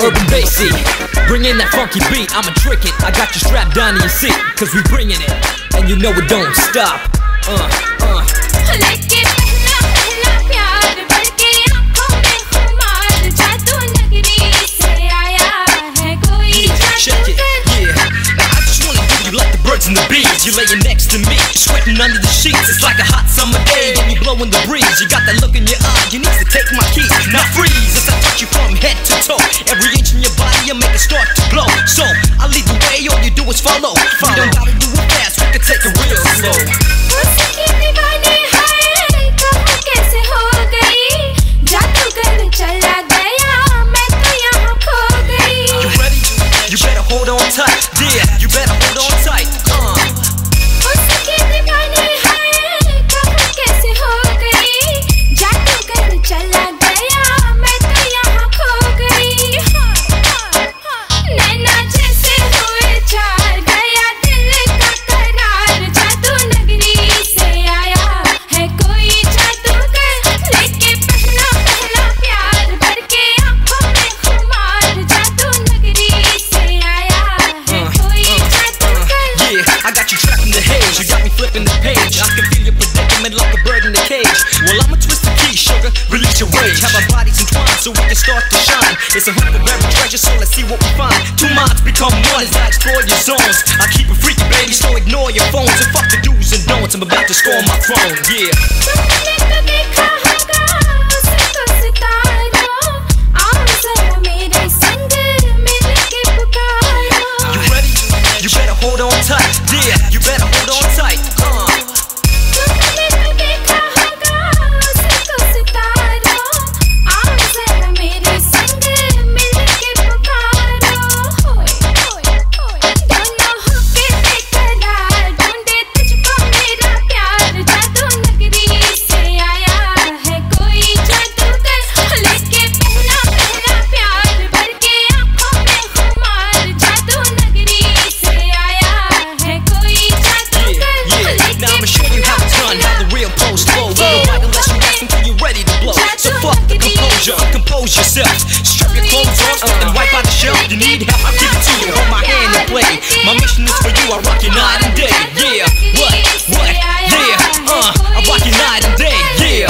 Urban Basie, bringing that funky beat. I'ma trick it. I got you strapped down to your seat, cause we bringing it. And you know it don't stop. Uh, uh. Like it. Check it, yeah. I just wanna give you like the birds and the bees. You're laying next to me, sweating under the sheets. It's like a hot summer day, and you blowing the breeze. You got that look in your eye. You need to take my keys, now freeze you from head to toe. Every inch in your body, I make it start to glow. So I lead the way, all you do is follow. You don't gotta do it fast, we can take it just start to shine. It's a hoop of buried treasure, so let's see what we find. Two minds become one as I explore your zones. I keep it freaky, baby, so ignore your phones and fuck the do's and don'ts. I'm about to score my throne, yeah. flow. Unless you you ready to blow. So fuck the composure, compose yourself. Strap your clothes on and wipe out the shelf. You need help, I give it to you. Hold my hand and play. My mission is for you, I rock you night and day.